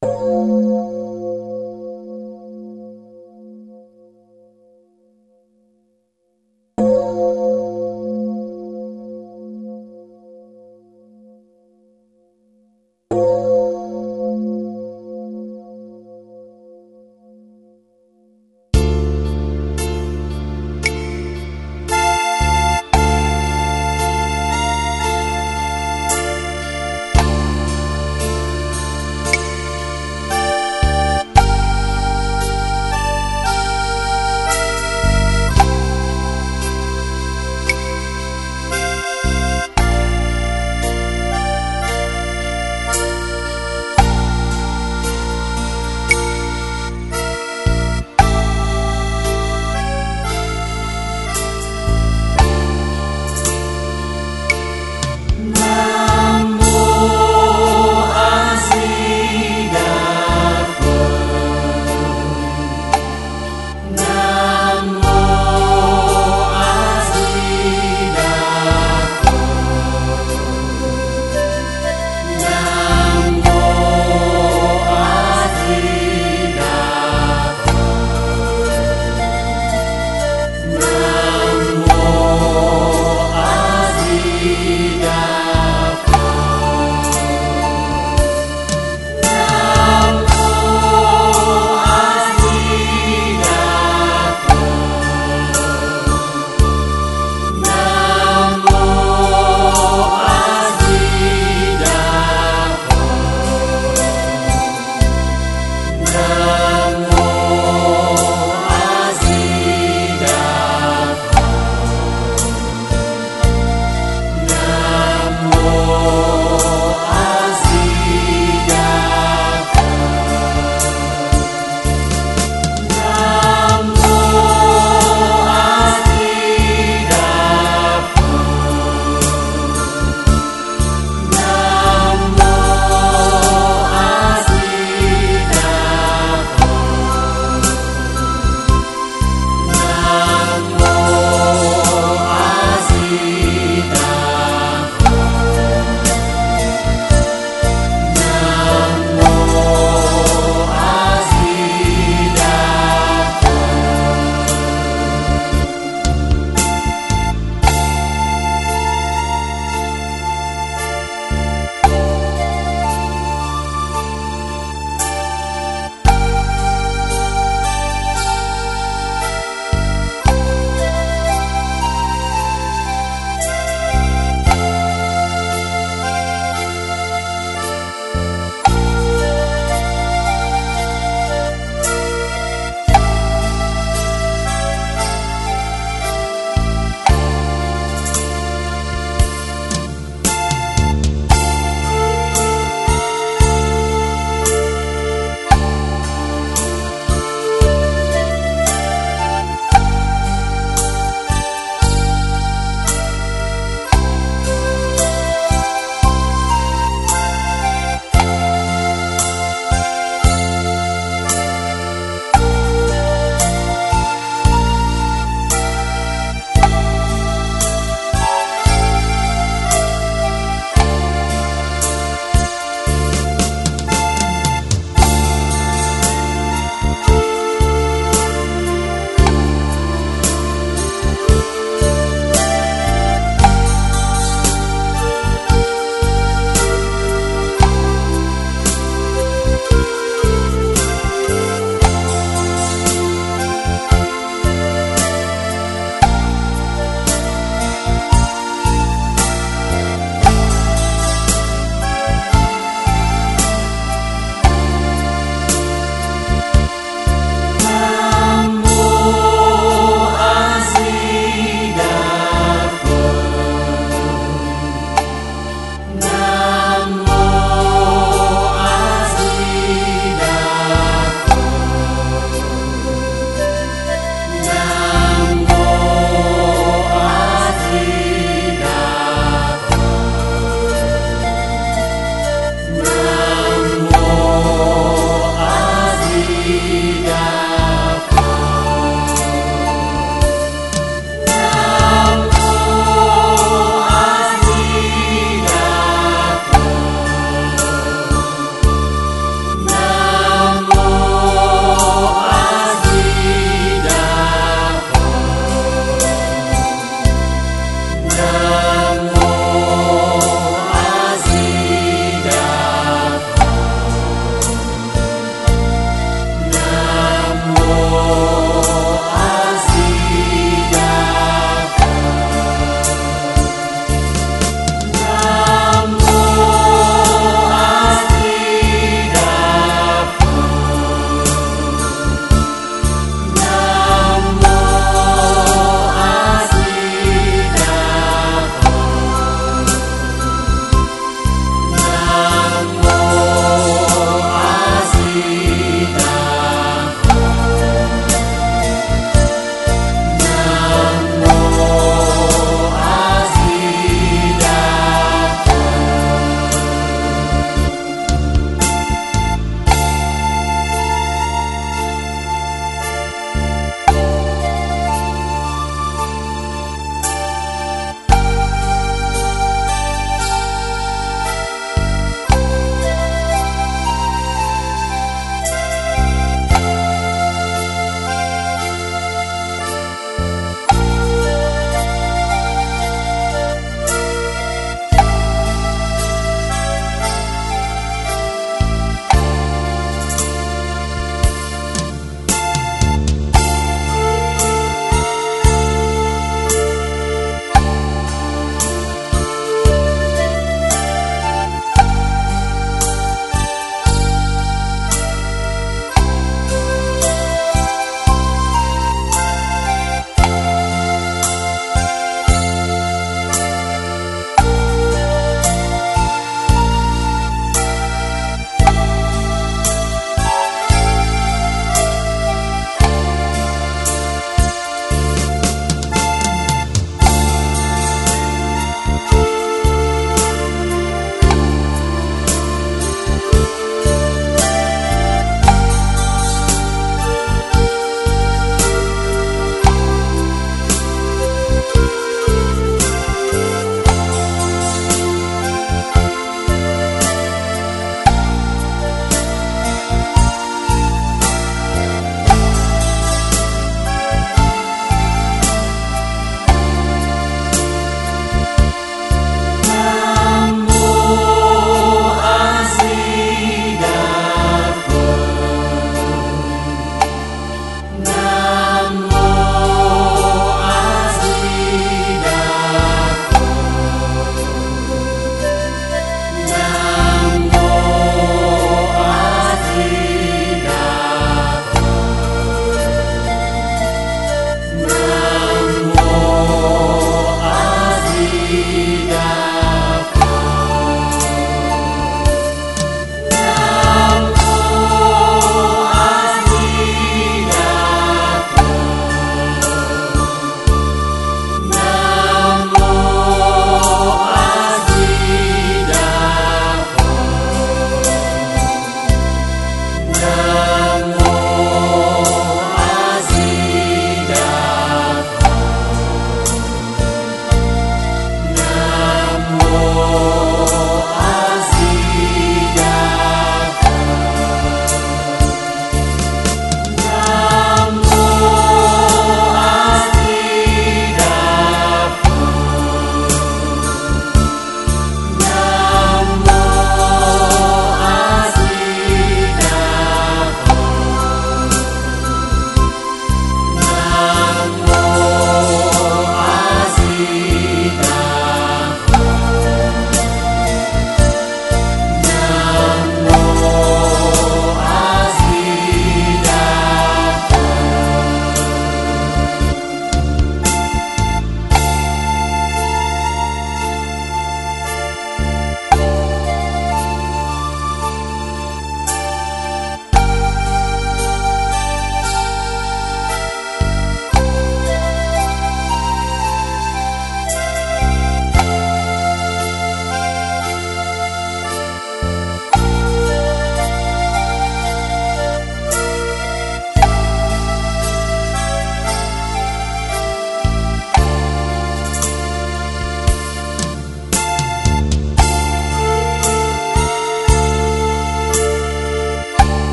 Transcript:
Música